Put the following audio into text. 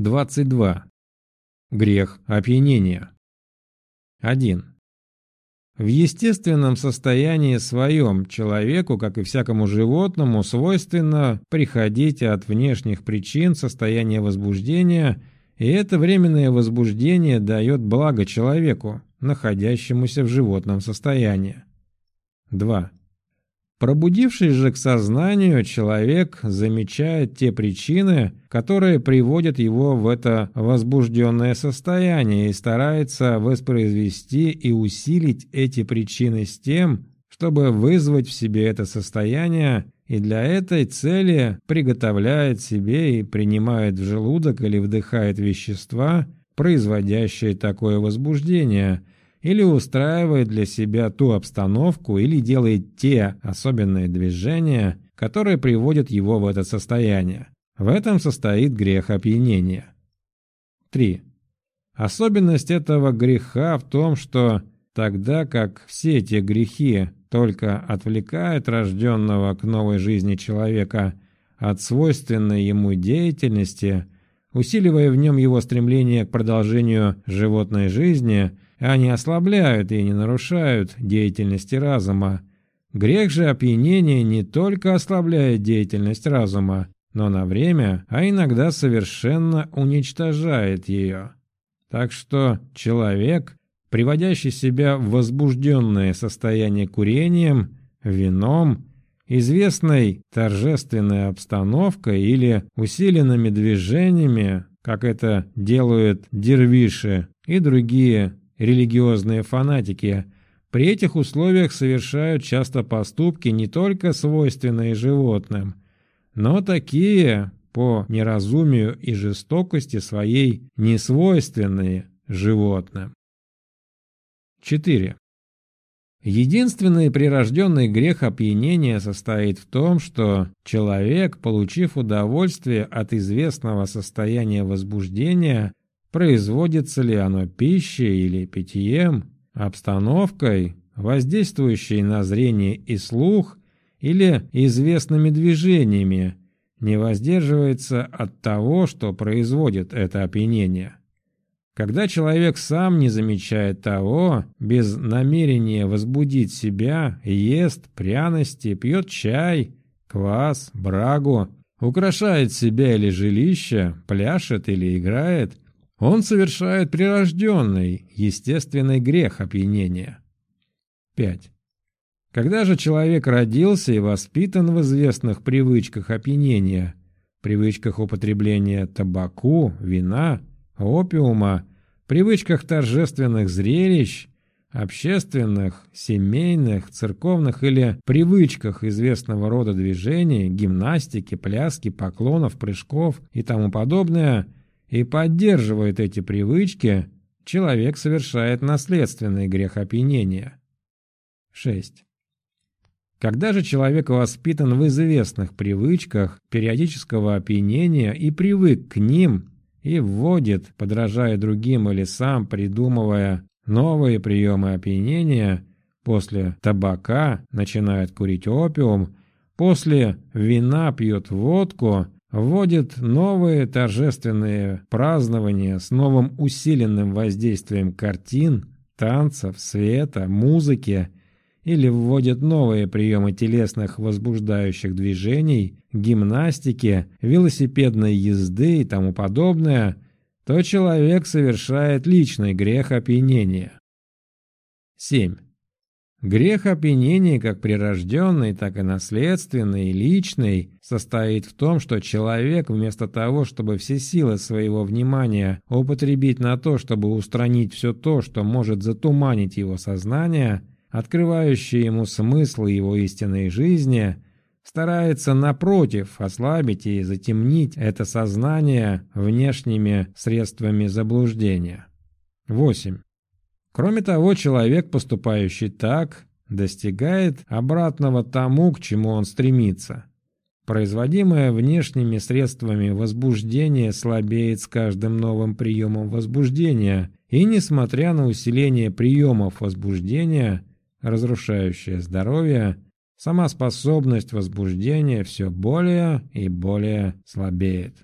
22. Грех опьянения. 1. В естественном состоянии своем человеку, как и всякому животному, свойственно приходить от внешних причин состояния возбуждения, и это временное возбуждение дает благо человеку, находящемуся в животном состоянии. 2. Пробудившись же к сознанию, человек замечает те причины, которые приводят его в это возбужденное состояние и старается воспроизвести и усилить эти причины с тем, чтобы вызвать в себе это состояние, и для этой цели приготовляет себе и принимает в желудок или вдыхает вещества, производящие такое возбуждение – или устраивает для себя ту обстановку, или делает те особенные движения, которые приводят его в это состояние. В этом состоит грех опьянения. 3. Особенность этого греха в том, что тогда как все эти грехи только отвлекают рожденного к новой жизни человека от свойственной ему деятельности, усиливая в нем его стремление к продолжению животной жизни – они ослабляют и не нарушают деятельности разума. Грех же опьянения не только ослабляет деятельность разума, но на время, а иногда совершенно уничтожает ее. Так что человек, приводящий себя в возбужденное состояние курением, вином, известной торжественной обстановкой или усиленными движениями, как это делают дервиши и другие религиозные фанатики при этих условиях совершают часто поступки не только свойственные животным, но такие по неразумию и жестокости своей несвойственные животным. 4. Единственный прирожденный грех опьянения состоит в том, что человек, получив удовольствие от известного состояния возбуждения, Производится ли оно пищей или питьем, обстановкой, воздействующей на зрение и слух, или известными движениями, не воздерживается от того, что производит это опьянение. Когда человек сам не замечает того, без намерения возбудить себя, ест пряности, пьет чай, квас, брагу, украшает себя или жилище, пляшет или играет, он совершает прирожденный, естественный грех опьянения. 5. Когда же человек родился и воспитан в известных привычках опьянения, привычках употребления табаку, вина, опиума, привычках торжественных зрелищ, общественных, семейных, церковных или привычках известного рода движений, гимнастики, пляски, поклонов, прыжков и тому подобное – и поддерживает эти привычки, человек совершает наследственный грех опьянения. 6. Когда же человек воспитан в известных привычках периодического опьянения и привык к ним, и вводит, подражая другим или сам придумывая новые приемы опьянения, после табака начинает курить опиум, после вина пьет водку, вводит новые торжественные празднования с новым усиленным воздействием картин, танцев, света, музыки или вводит новые приемы телесных возбуждающих движений, гимнастики, велосипедной езды и тому подобное, то человек совершает личный грех опьянения. 7. Грех опьянения, как прирожденный, так и наследственный личный, состоит в том, что человек вместо того, чтобы все силы своего внимания употребить на то, чтобы устранить все то, что может затуманить его сознание, открывающее ему смысл его истинной жизни, старается напротив ослабить и затемнить это сознание внешними средствами заблуждения. 8. Кроме того, человек, поступающий так, достигает обратного тому, к чему он стремится. Производимое внешними средствами возбуждение слабеет с каждым новым приемом возбуждения, и несмотря на усиление приемов возбуждения, разрушающее здоровье, сама способность возбуждения все более и более слабеет.